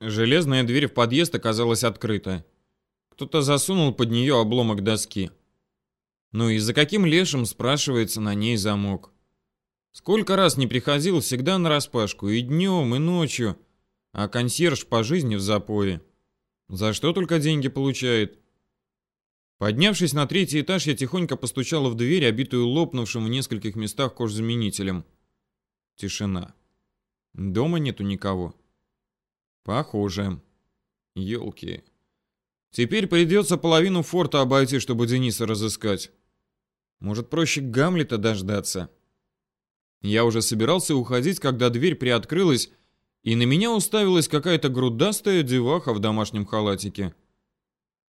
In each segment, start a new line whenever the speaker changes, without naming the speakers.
Железная дверь в подъезд оказалась открыта. Кто-то засунул под нее обломок доски. Ну и за каким лешим, спрашивается, на ней замок? Сколько раз не приходил, всегда нараспашку, и днем, и ночью, а консьерж по жизни в запое. За что только деньги получает? Поднявшись на третий этаж, я тихонько постучала в дверь, обитую лопнувшим в нескольких местах кожзаменителем. Тишина. Дома нету никого. Похоже. Ёлки. Теперь придется половину форта обойти, чтобы Дениса разыскать. Может, проще Гамлета дождаться? Я уже собирался уходить, когда дверь приоткрылась, и на меня уставилась какая-то грудастая деваха в домашнем халатике.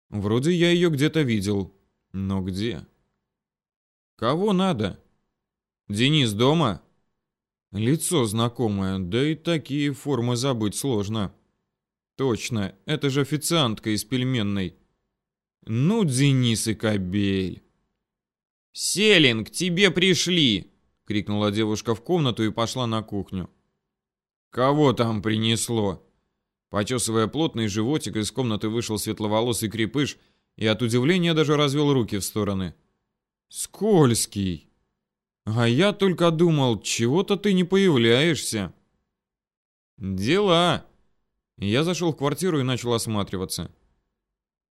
Вроде я ее где-то видел. Но где? Кого надо? Денис дома? Лицо знакомое, да и такие формы забыть сложно. Точно, это же официантка из пельменной. Ну, Денис и кобель. «Селин, к тебе пришли!» — крикнула девушка в комнату и пошла на кухню. «Кого там принесло?» Почесывая плотный животик, из комнаты вышел светловолосый крепыш и от удивления даже развел руки в стороны. «Скользкий! А я только думал, чего-то ты не появляешься!» «Дела!» Я зашел в квартиру и начал осматриваться.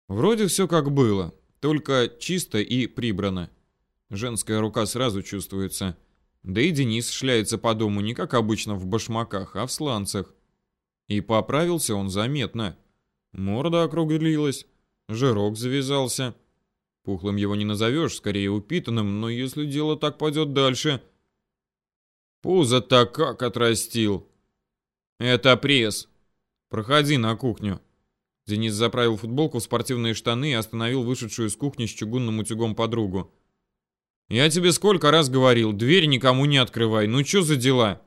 Вроде все как было, только чисто и прибрано. Женская рука сразу чувствуется. Да и Денис шляется по дому не как обычно в башмаках, а в сланцах. И поправился он заметно. Морда округлилась, жирок завязался. Пухлым его не назовешь, скорее упитанным, но если дело так пойдет дальше... Пузо-то как отрастил. Это пресс. Проходи на кухню. Денис заправил футболку в спортивные штаны и остановил вышедшую из кухни с чугунным утюгом подругу. Я тебе сколько раз говорил, дверь никому не открывай. Ну что за дела?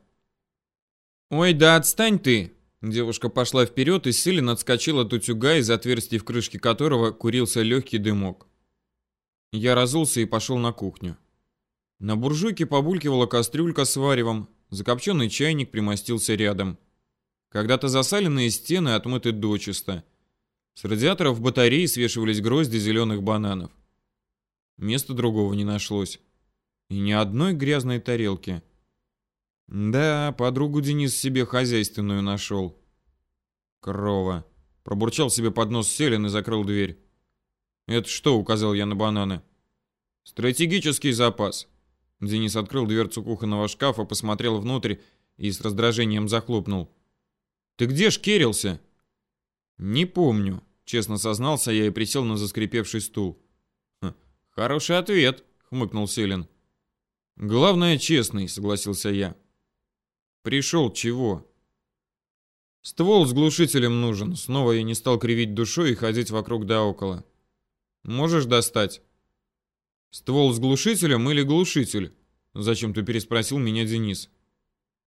Ой, да отстань ты. Девушка пошла вперед и силен отскочила от утюга, из отверстий в крышке которого курился легкий дымок. Я разулся и пошел на кухню. На буржуйке побулькивала кастрюлька с варевом, закопченный чайник примостился рядом. Когда-то засаленные стены отмыты дочисто. С радиаторов батареи свешивались грозди зеленых бананов. Места другого не нашлось. И ни одной грязной тарелки. Да, подругу Денис себе хозяйственную нашел. Крова. Пробурчал себе под нос Селин и закрыл дверь. «Это что?» — указал я на бананы. «Стратегический запас». Денис открыл дверцу кухонного шкафа, посмотрел внутрь и с раздражением захлопнул. «Ты где ж керился?» «Не помню», — честно сознался я и присел на заскрипевший стул. Хороший ответ, хмыкнул Селин. Главное, честный, согласился я. Пришел чего? Ствол с глушителем нужен. Снова я не стал кривить душой и ходить вокруг да около. Можешь достать? Ствол с глушителем или глушитель? Зачем-то переспросил меня Денис.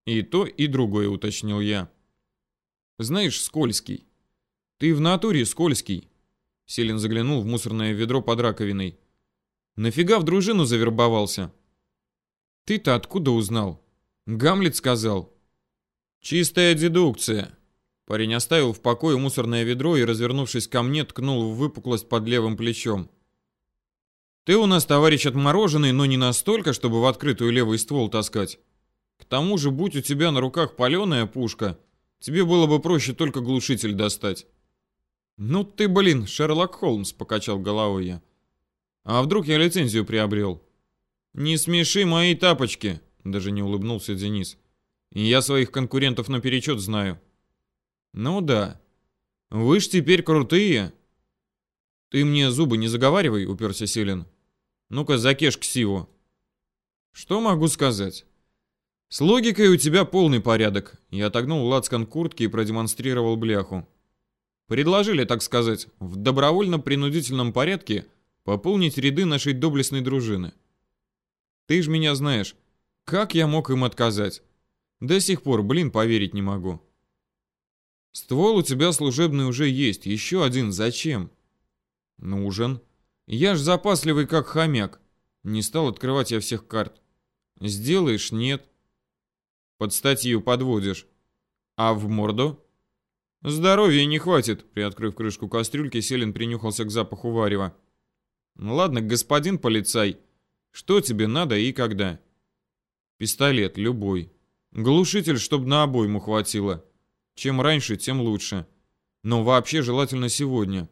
И то, и другое уточнил я. Знаешь, скользкий. Ты в натуре скользкий. Селин заглянул в мусорное ведро под раковиной. Нафига в дружину завербовался? Ты-то откуда узнал? Гамлет сказал. Чистая дедукция. Парень оставил в покое мусорное ведро и, развернувшись ко мне, ткнул в выпуклость под левым плечом. Ты у нас, товарищ, отмороженный, но не настолько, чтобы в открытую левый ствол таскать. К тому же, будь у тебя на руках паленая пушка, тебе было бы проще только глушитель достать. Ну ты, блин, Шерлок Холмс, покачал головой я. А вдруг я лицензию приобрел? Не смеши мои тапочки, даже не улыбнулся Денис. И я своих конкурентов наперечет знаю. Ну да. Вы ж теперь крутые. Ты мне зубы не заговаривай, уперся Селин. Ну-ка, закеш ксиву. Что могу сказать? С логикой у тебя полный порядок. Я отогнул лацкан куртки и продемонстрировал бляху. Предложили, так сказать, в добровольно-принудительном порядке пополнить ряды нашей доблестной дружины. Ты ж меня знаешь, как я мог им отказать? До сих пор, блин, поверить не могу. Ствол у тебя служебный уже есть, еще один зачем? Нужен. Я ж запасливый как хомяк. Не стал открывать я всех карт. Сделаешь, нет. Под статью подводишь. А в морду? Здоровья не хватит, приоткрыв крышку кастрюльки, Селин принюхался к запаху варева. Ладно, господин полицай, что тебе надо и когда? Пистолет любой. Глушитель, чтобы на обойму хватило. Чем раньше, тем лучше. Но вообще желательно сегодня.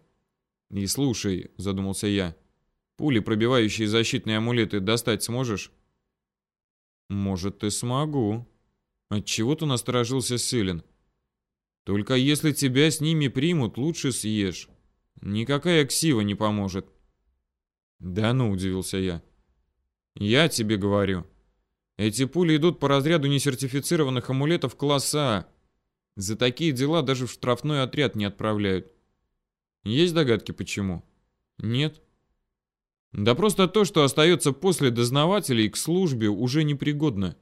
И слушай, задумался я, пули, пробивающие защитные амулеты, достать сможешь? Может, и смогу. Отчего-то насторожился Селин. Только если тебя с ними примут, лучше съешь. Никакая ксива не поможет. Да ну, удивился я. Я тебе говорю. Эти пули идут по разряду несертифицированных амулетов класса А. За такие дела даже в штрафной отряд не отправляют. Есть догадки почему? Нет. Да просто то, что остается после дознавателей к службе, уже непригодно.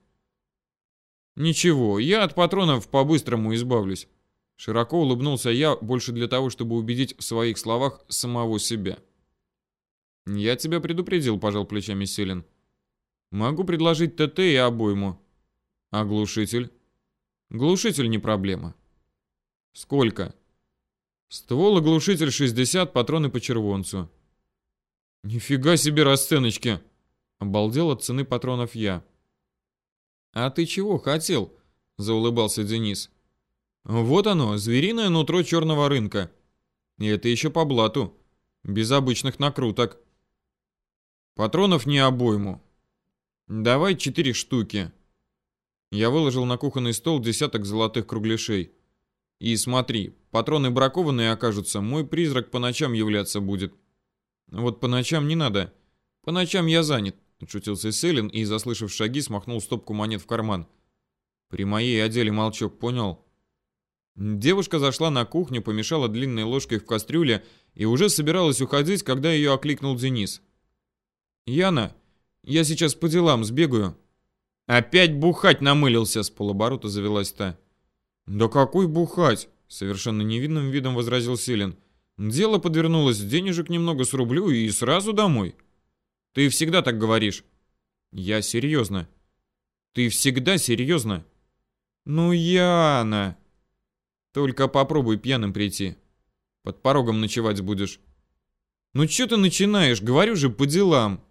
Ничего, я от патронов по-быстрому избавлюсь. Широко улыбнулся я, больше для того, чтобы убедить в своих словах самого себя. Я тебя предупредил, пожал плечами Селин. Могу предложить ТТ и обойму. А глушитель? Глушитель не проблема. Сколько? Ствол и глушитель 60, патроны по червонцу. Нифига себе расценочки. Обалдел от цены патронов я. А ты чего хотел? Заулыбался Денис. Вот оно, звериное нутро черного рынка. И это еще по блату. Без обычных накруток. Патронов не обойму. Давай четыре штуки. Я выложил на кухонный стол десяток золотых кругляшей. И смотри, патроны бракованные окажутся, мой призрак по ночам являться будет. Вот по ночам не надо. По ночам я занят, шутился Селин и, заслышав шаги, смахнул стопку монет в карман. При моей оделе молчок, понял? Девушка зашла на кухню, помешала длинной ложкой в кастрюле и уже собиралась уходить, когда ее окликнул Денис. «Яна, я сейчас по делам сбегаю». «Опять бухать намылился!» — с полоборота завелась та. «Да какой бухать?» — совершенно невинным видом возразил Селин. «Дело подвернулось, денежек немного срублю и сразу домой». «Ты всегда так говоришь». «Я серьезно». «Ты всегда серьезно?» «Ну, Яна...» «Только попробуй пьяным прийти. Под порогом ночевать будешь». «Ну что ты начинаешь? Говорю же, по делам».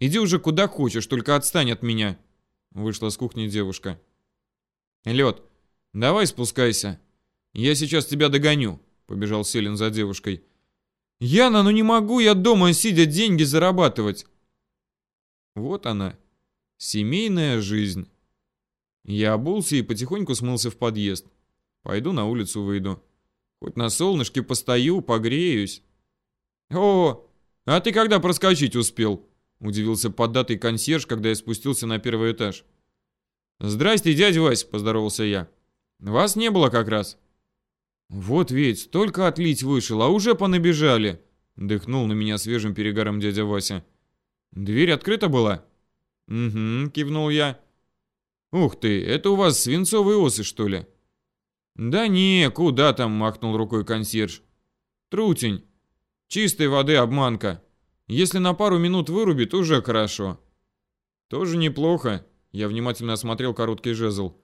«Иди уже куда хочешь, только отстань от меня». Вышла с кухни девушка. «Лед, давай спускайся. Я сейчас тебя догоню», — побежал Селин за девушкой. «Яна, ну не могу я дома сидя деньги зарабатывать». Вот она, семейная жизнь. Я обулся и потихоньку смылся в подъезд. Пойду на улицу выйду. Хоть на солнышке постою, погреюсь. О, а ты когда проскочить успел? Удивился поддатый консьерж, когда я спустился на первый этаж. «Здрасте, дядя Вась», — поздоровался я. «Вас не было как раз». «Вот ведь, только отлить вышел, а уже понабежали», — дыхнул на меня свежим перегаром дядя Вася. «Дверь открыта была?» «Угу», — кивнул я. «Ух ты, это у вас свинцовые осы, что ли?» «Да не, куда там», — махнул рукой консьерж. «Трутень. Чистой воды обманка. Если на пару минут вырубит, уже хорошо. Тоже неплохо. Я внимательно осмотрел короткий жезл.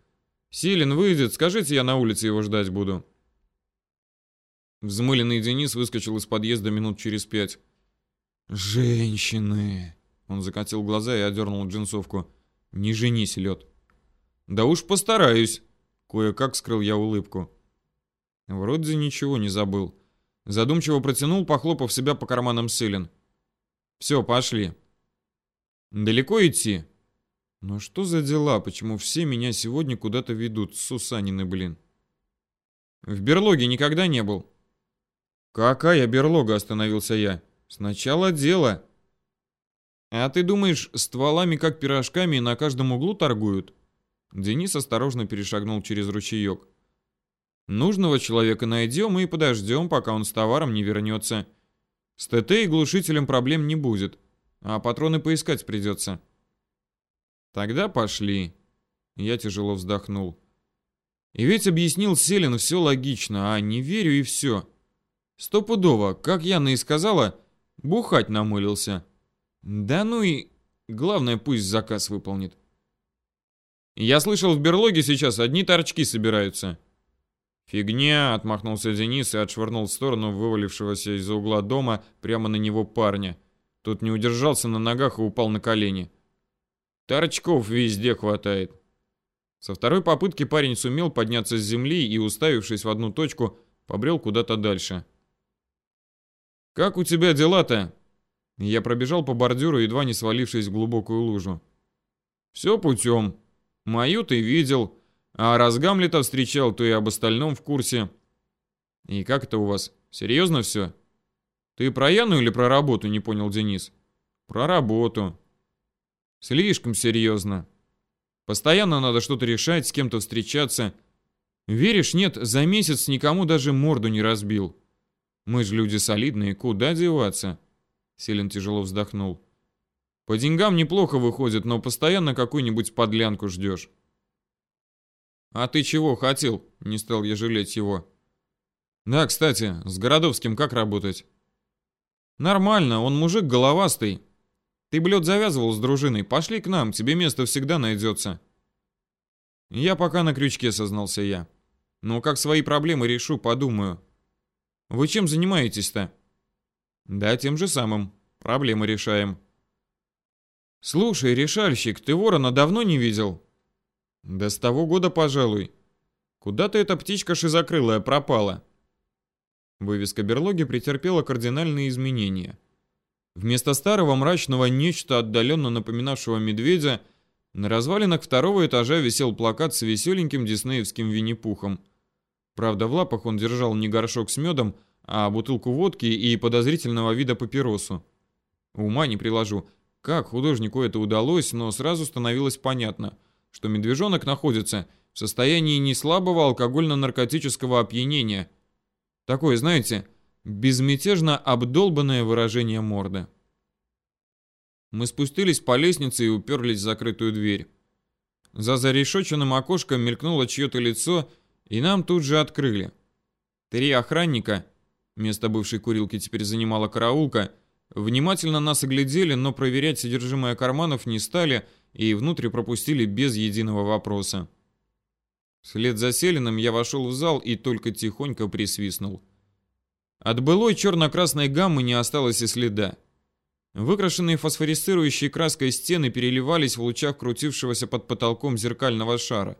Силен выйдет, скажите, я на улице его ждать буду. Взмыленный Денис выскочил из подъезда минут через пять. «Женщины!» Он закатил глаза и одернул джинсовку. «Не женись, лед!» «Да уж постараюсь!» Кое-как скрыл я улыбку. Вроде ничего не забыл. Задумчиво протянул, похлопав себя по карманам Селин. Все, пошли. Далеко идти? Ну что за дела? Почему все меня сегодня куда-то ведут? Сусанины, блин. В берлоге никогда не был. Какая берлога, остановился я. Сначала дело. А ты думаешь, стволами как пирожками на каждом углу торгуют? Денис осторожно перешагнул через ручеек. Нужного человека найдем и подождем, пока он с товаром не вернется. С ТТ и глушителем проблем не будет, а патроны поискать придется. Тогда пошли. Я тяжело вздохнул. И ведь объяснил Селин все логично, а не верю и все. Стопудово, как Яна и сказала, бухать намылился. Да ну и... Главное, пусть заказ выполнит. Я слышал, в берлоге сейчас одни торчки собираются. «Фигня!» — отмахнулся Денис и отшвырнул в сторону вывалившегося из-за угла дома прямо на него парня. Тот не удержался на ногах и упал на колени. «Торчков везде хватает». Со второй попытки парень сумел подняться с земли и, уставившись в одну точку, побрел куда-то дальше. «Как у тебя дела-то?» Я пробежал по бордюру, едва не свалившись в глубокую лужу. «Все путем. Мою ты видел, а раз Гамлета встречал, то и об остальном в курсе. И как это у вас? Серьезно все? Ты про Яну или про работу, не понял Денис? Про работу. Слишком серьезно. Постоянно надо что-то решать, с кем-то встречаться. Веришь, нет, за месяц никому даже морду не разбил. Мы же люди солидные, куда деваться? Селин тяжело вздохнул. По деньгам неплохо выходит, но постоянно какую-нибудь подлянку ждешь. «А ты чего хотел?» — не стал я жалеть его. «Да, кстати, с Городовским как работать?» «Нормально, он мужик головастый. Ты, блёд, завязывал с дружиной. Пошли к нам, тебе место всегда найдется». «Я пока на крючке», — сознался я. «Но как свои проблемы решу, подумаю». «Вы чем занимаетесь-то?» «Да, тем же самым. Проблемы решаем». «Слушай, решальщик, ты ворона давно не видел?» Да с того года, пожалуй. Куда-то эта птичка шизокрылая пропала. Вывеска берлоги претерпела кардинальные изменения. Вместо старого мрачного нечто, отдаленно напоминавшего медведя, на развалинах второго этажа висел плакат с веселеньким диснеевским Винни-Пухом. Правда, в лапах он держал не горшок с медом, а бутылку водки и подозрительного вида папиросу. Ума не приложу, как художнику это удалось, но сразу становилось понятно что медвежонок находится в состоянии неслабого алкогольно-наркотического опьянения. Такое, знаете, безмятежно обдолбанное выражение морды. Мы спустились по лестнице и уперлись в закрытую дверь. За зарешоченным окошком мелькнуло чье-то лицо, и нам тут же открыли. Три охранника, место бывшей курилки теперь занимала караулка, внимательно нас оглядели, но проверять содержимое карманов не стали, и внутрь пропустили без единого вопроса. Вслед за Селиным я вошел в зал и только тихонько присвистнул. От былой черно-красной гаммы не осталось и следа. Выкрашенные фосфорисцирующей краской стены переливались в лучах крутившегося под потолком зеркального шара.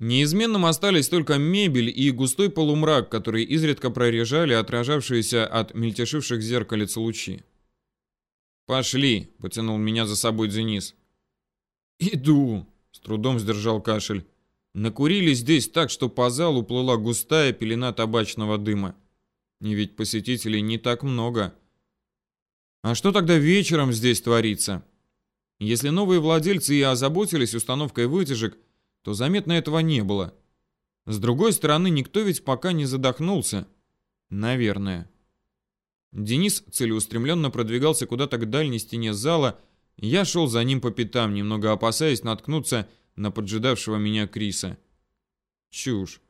Неизменным остались только мебель и густой полумрак, который изредка прорежали отражавшиеся от мельтешивших зеркалец лучи. «Пошли!» — потянул меня за собой Денис. «Иду!» — с трудом сдержал кашель. Накурились здесь так, что по залу плыла густая пелена табачного дыма. И ведь посетителей не так много. А что тогда вечером здесь творится? Если новые владельцы и озаботились установкой вытяжек, то заметно этого не было. С другой стороны, никто ведь пока не задохнулся. Наверное. Денис целеустремленно продвигался куда-то к дальней стене зала, я шел за ним по пятам, немного опасаясь наткнуться на поджидавшего меня Криса. Чушь.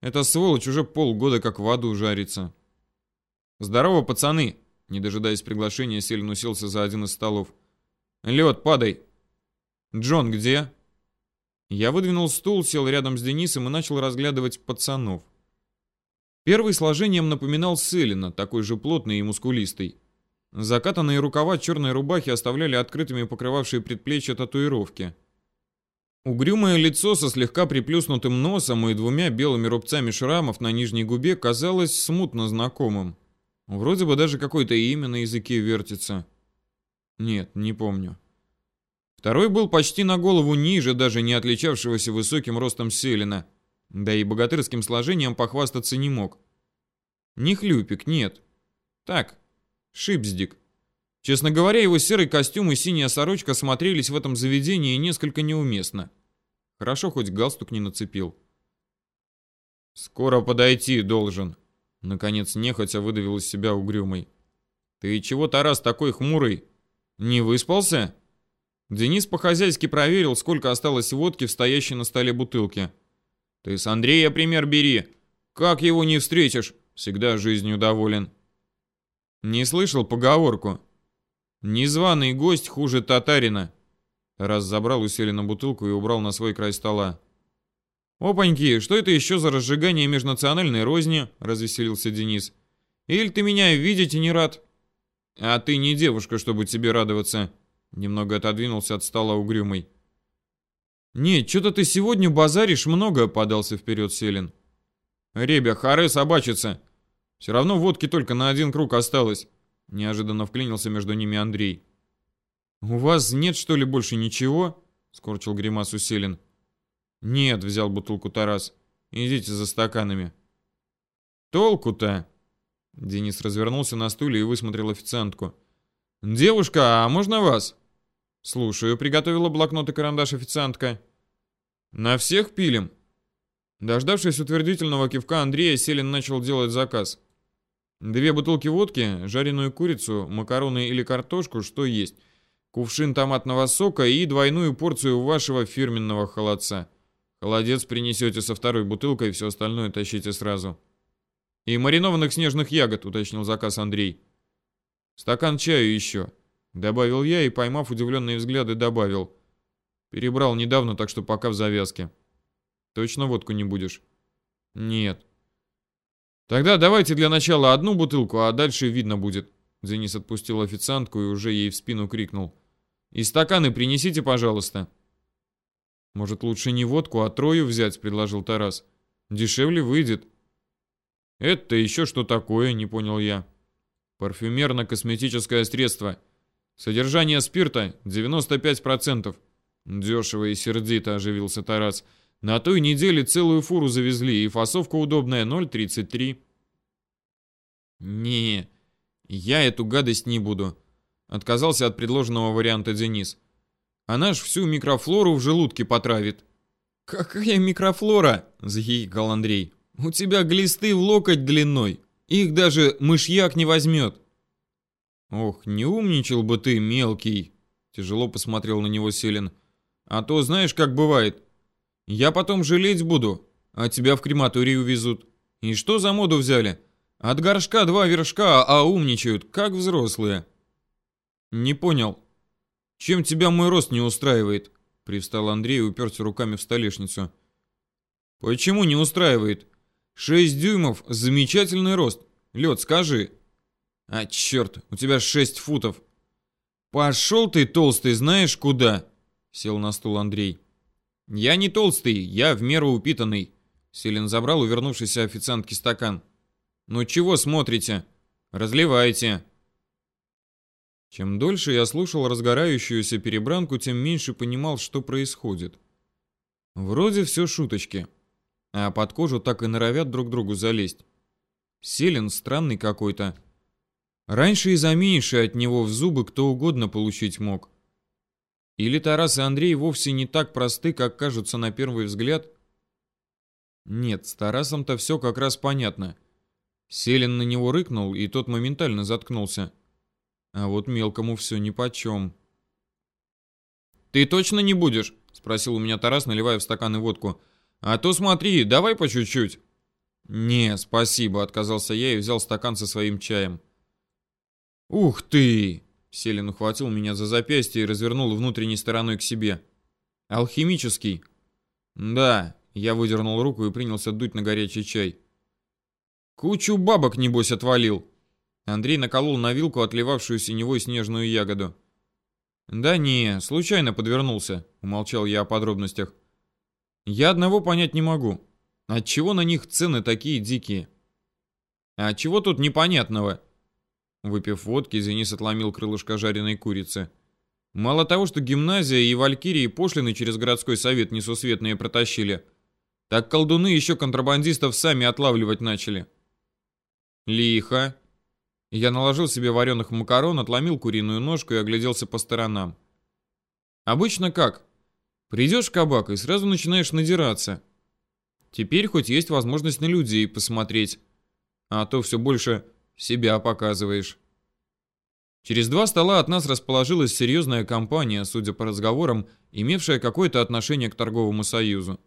Эта сволочь уже полгода как в аду жарится. «Здорово, пацаны!» Не дожидаясь приглашения, Селин уселся за один из столов. «Лед, падай!» «Джон где?» Я выдвинул стул, сел рядом с Денисом и начал разглядывать пацанов. Первый сложением напоминал Селина, такой же плотный и мускулистый. Закатанные рукава черной рубахи оставляли открытыми покрывавшие предплечья татуировки. Угрюмое лицо со слегка приплюснутым носом и двумя белыми рубцами шрамов на нижней губе казалось смутно знакомым. Вроде бы даже какое-то имя на языке вертится. Нет, не помню. Второй был почти на голову ниже, даже не отличавшегося высоким ростом Селина. Да и богатырским сложением похвастаться не мог. Не хлюпик, нет. Так, Шипздик. Честно говоря, его серый костюм и синяя сорочка смотрелись в этом заведении несколько неуместно. Хорошо, хоть галстук не нацепил. «Скоро подойти должен», — наконец нехотя выдавил из себя угрюмый. «Ты чего, Тарас, такой хмурый? Не выспался?» Денис по-хозяйски проверил, сколько осталось водки в стоящей на столе бутылке. «Ты с Андрея пример бери. Как его не встретишь? Всегда жизнью доволен». Не слышал поговорку? Незваный гость хуже татарина. Раз забрал у Селина бутылку и убрал на свой край стола. «Опаньки, что это еще за разжигание межнациональной розни?» — развеселился Денис. «Или ты меня видеть и не рад?» «А ты не девушка, чтобы тебе радоваться», — немного отодвинулся от стола угрюмый. «Нет, что-то ты сегодня базаришь много», — подался вперед Селин. «Ребя, харе собачица. Все равно водки только на один круг осталось», — неожиданно вклинился между ними Андрей. «У вас нет, что ли, больше ничего?» — скорчил гримасу Селин. «Нет», — взял бутылку Тарас. «Идите за стаканами». «Толку-то?» Денис развернулся на стуле и высмотрел официантку. «Девушка, а можно вас?» «Слушаю», — приготовила блокнот и карандаш официантка. «На всех пилим?» Дождавшись утвердительного кивка Андрея, Селин начал делать заказ. Две бутылки водки, жареную курицу, макароны или картошку, что есть, кувшин томатного сока и двойную порцию вашего фирменного холодца. Холодец принесете со второй бутылкой, все остальное тащите сразу. И маринованных снежных ягод, уточнил заказ Андрей. Стакан чаю еще. Добавил я и, поймав удивленные взгляды, добавил. Перебрал недавно, так что пока в завязке. Точно водку не будешь? Нет. Тогда давайте для начала одну бутылку, а дальше видно будет. Денис отпустил официантку и уже ей в спину крикнул. И стаканы принесите, пожалуйста. Может, лучше не водку, а трою взять, предложил Тарас. Дешевле выйдет. Это еще что такое, не понял я. Парфюмерно-косметическое средство. Содержание спирта 95%. Дешево и сердито оживился Тарас. На той неделе целую фуру завезли, и фасовка удобная 0,33. Не, я эту гадость не буду. Отказался от предложенного варианта Денис. Она ж всю микрофлору в желудке потравит. Какая микрофлора? Захихикал Андрей. У тебя глисты в локоть длиной. Их даже мышьяк не возьмет. Ох, не умничал бы ты, мелкий. Тяжело посмотрел на него Селин. А то знаешь, как бывает. Я потом жалеть буду, а тебя в крематорий увезут. И что за моду взяли? От горшка два вершка, а умничают, как взрослые. Не понял. Чем тебя мой рост не устраивает? Привстал Андрей и уперся руками в столешницу. Почему не устраивает? Шесть дюймов — замечательный рост. Лед, скажи. А, черт, у тебя шесть футов. Пошел ты, толстый, знаешь куда? Сел на стул Андрей. Я не толстый, я в меру упитанный. Селин забрал у вернувшейся официантки стакан. Ну чего смотрите? Разливайте. Чем дольше я слушал разгорающуюся перебранку, тем меньше понимал, что происходит. Вроде все шуточки, а под кожу так и норовят друг другу залезть. Селин странный какой-то. Раньше и за от него в зубы кто угодно получить мог. Или Тарас и Андрей вовсе не так просты, как кажутся на первый взгляд? Нет, с Тарасом-то все как раз понятно. Селин на него рыкнул, и тот моментально заткнулся. А вот мелкому все нипочем. «Ты точно не будешь?» — спросил у меня Тарас, наливая в стаканы водку. «А то смотри, давай по чуть-чуть». «Не, спасибо», — отказался я и взял стакан со своим чаем. «Ух ты!» — Селин ухватил меня за запястье и развернул внутренней стороной к себе. «Алхимический?» «Да», — я выдернул руку и принялся дуть на горячий чай. «Кучу бабок, небось, отвалил», Андрей наколол на вилку отливавшую синевой снежную ягоду. «Да не, случайно подвернулся», — умолчал я о подробностях. «Я одного понять не могу. Отчего на них цены такие дикие?» «А чего тут непонятного?» Выпив водки, Денис отломил крылышко жареной курицы. «Мало того, что гимназия и валькирии пошлины через городской совет несусветные протащили, так колдуны еще контрабандистов сами отлавливать начали». «Лихо», я наложил себе вареных макарон, отломил куриную ножку и огляделся по сторонам. Обычно как? Придешь в кабак и сразу начинаешь надираться. Теперь хоть есть возможность на людей посмотреть, а то все больше себя показываешь. Через два стола от нас расположилась серьезная компания, судя по разговорам, имевшая какое-то отношение к торговому союзу.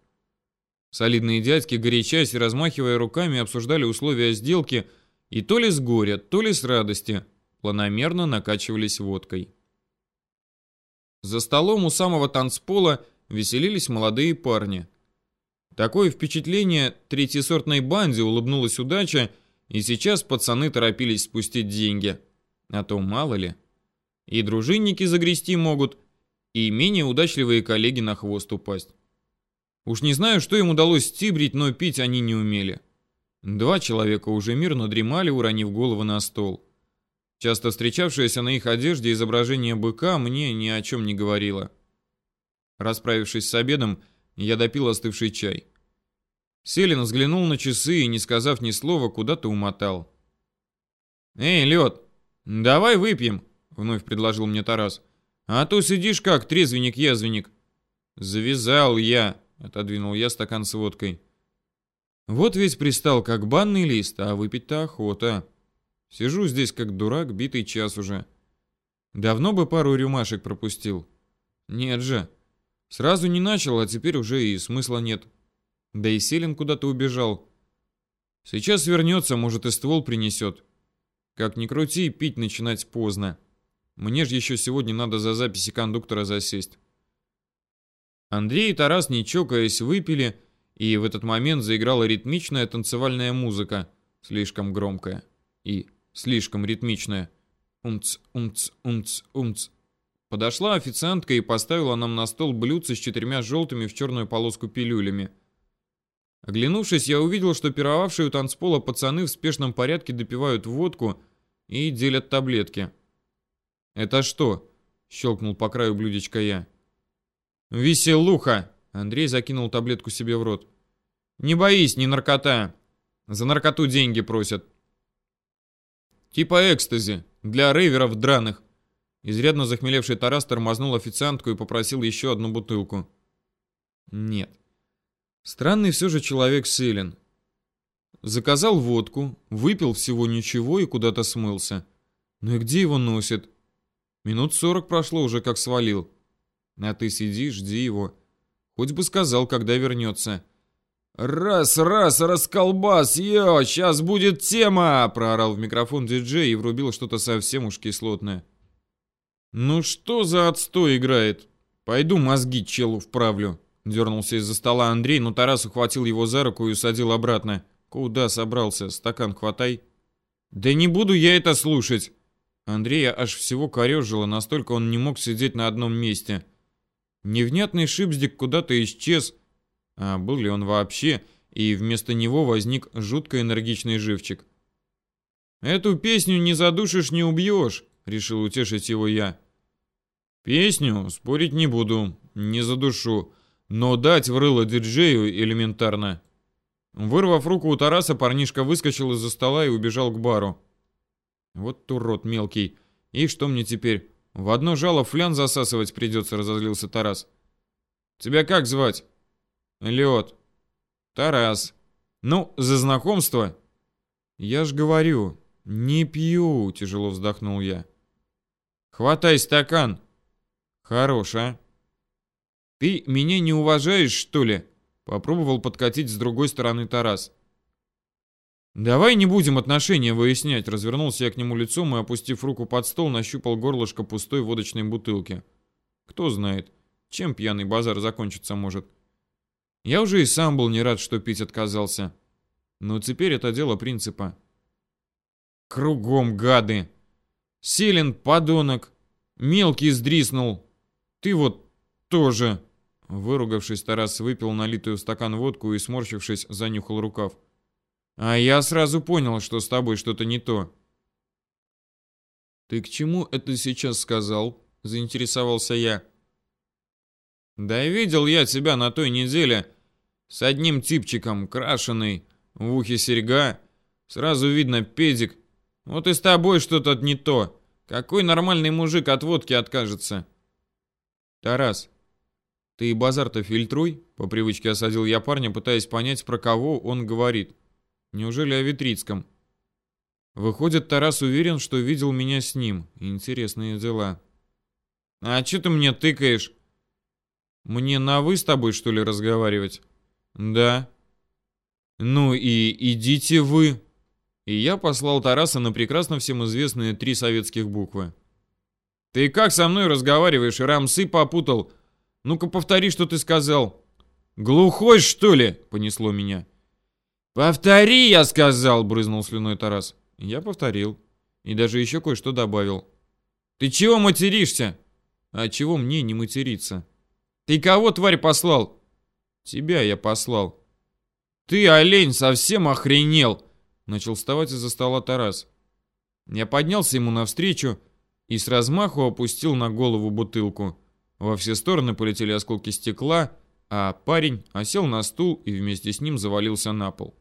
Солидные дядьки, горячась и размахивая руками, обсуждали условия сделки – и то ли с горя, то ли с радости планомерно накачивались водкой. За столом у самого танцпола веселились молодые парни. Такое впечатление третьесортной банде улыбнулась удача, и сейчас пацаны торопились спустить деньги. А то мало ли. И дружинники загрести могут, и менее удачливые коллеги на хвост упасть. Уж не знаю, что им удалось стибрить, но пить они не умели. Два человека уже мирно дремали, уронив головы на стол. Часто встречавшееся на их одежде изображение быка мне ни о чем не говорило. Расправившись с обедом, я допил остывший чай. Селин взглянул на часы и, не сказав ни слова, куда-то умотал. «Эй, лед, давай выпьем», — вновь предложил мне Тарас. «А то сидишь как трезвенник-язвенник». «Завязал я», — отодвинул я стакан с водкой. «Вот ведь пристал, как банный лист, а выпить-то охота». Сижу здесь как дурак, битый час уже. Давно бы пару рюмашек пропустил. Нет же. Сразу не начал, а теперь уже и смысла нет. Да и Селин куда-то убежал. Сейчас вернется, может и ствол принесет. Как ни крути, пить начинать поздно. Мне же еще сегодня надо за записи кондуктора засесть. Андрей и Тарас, не чокаясь, выпили, и в этот момент заиграла ритмичная танцевальная музыка, слишком громкая. И слишком ритмичная. Умц, умц, умц, умц. Подошла официантка и поставила нам на стол блюдце с четырьмя желтыми в черную полоску пилюлями. Оглянувшись, я увидел, что пировавшие у танцпола пацаны в спешном порядке допивают водку и делят таблетки. «Это что?» — щелкнул по краю блюдечка я. «Веселуха!» — Андрей закинул таблетку себе в рот. «Не боись, не наркота. За наркоту деньги просят. Типа экстази, для рейверов драных. Изрядно захмелевший Тарас тормознул официантку и попросил еще одну бутылку. Нет. Странный все же человек Селин. Заказал водку, выпил всего ничего и куда-то смылся. Ну и где его носит? Минут сорок прошло уже, как свалил. А ты сиди, жди его. Хоть бы сказал, когда вернется. «Раз, раз, расколбас, йо, сейчас будет тема!» Проорал в микрофон диджей и врубил что-то совсем уж кислотное. «Ну что за отстой играет? Пойду мозги челу вправлю». Дернулся из-за стола Андрей, но Тарас ухватил его за руку и усадил обратно. «Куда собрался? Стакан хватай». «Да не буду я это слушать!» Андрея аж всего корежило, настолько он не мог сидеть на одном месте. Невнятный шипздик куда-то исчез, а был ли он вообще, и вместо него возник жутко энергичный живчик. «Эту песню не задушишь, не убьешь», — решил утешить его я. «Песню спорить не буду, не задушу, но дать в рыло диджею элементарно». Вырвав руку у Тараса, парнишка выскочил из-за стола и убежал к бару. «Вот урод мелкий. И что мне теперь? В одно жало флян засасывать придется», — разозлился Тарас. «Тебя как звать?» Лед. Тарас. Ну, за знакомство. Я ж говорю, не пью, тяжело вздохнул я. Хватай стакан. Хорош, а? Ты меня не уважаешь, что ли? Попробовал подкатить с другой стороны Тарас. «Давай не будем отношения выяснять», — развернулся я к нему лицом и, опустив руку под стол, нащупал горлышко пустой водочной бутылки. «Кто знает, чем пьяный базар закончиться может». Я уже и сам был не рад, что пить отказался. Но теперь это дело принципа. Кругом гады. Селин подонок. Мелкий сдриснул. Ты вот тоже. Выругавшись, Тарас выпил налитую в стакан водку и, сморщившись, занюхал рукав. А я сразу понял, что с тобой что-то не то. Ты к чему это сейчас сказал? Заинтересовался я. Да видел я тебя на той неделе с одним типчиком, крашеный, в ухе серьга. Сразу видно педик. Вот и с тобой что-то не то. Какой нормальный мужик от водки откажется? Тарас, ты базар-то фильтруй, по привычке осадил я парня, пытаясь понять, про кого он говорит. Неужели о Витрицком? Выходит, Тарас уверен, что видел меня с ним. Интересные дела. А что ты мне тыкаешь? Мне на «вы» с тобой, что ли, разговаривать? Да. Ну и идите вы. И я послал Тараса на прекрасно всем известные три советских буквы. Ты как со мной разговариваешь? Рамсы попутал. Ну-ка повтори, что ты сказал. Глухой, что ли?» — понесло меня. «Повтори, я сказал!» — брызнул слюной Тарас. Я повторил. И даже еще кое-что добавил. «Ты чего материшься?» «А чего мне не материться?» «Ты кого, тварь, послал?» «Тебя я послал». «Ты, олень, совсем охренел!» Начал вставать из-за стола Тарас. Я поднялся ему навстречу и с размаху опустил на голову бутылку. Во все стороны полетели осколки стекла, а парень осел на стул и вместе с ним завалился на пол.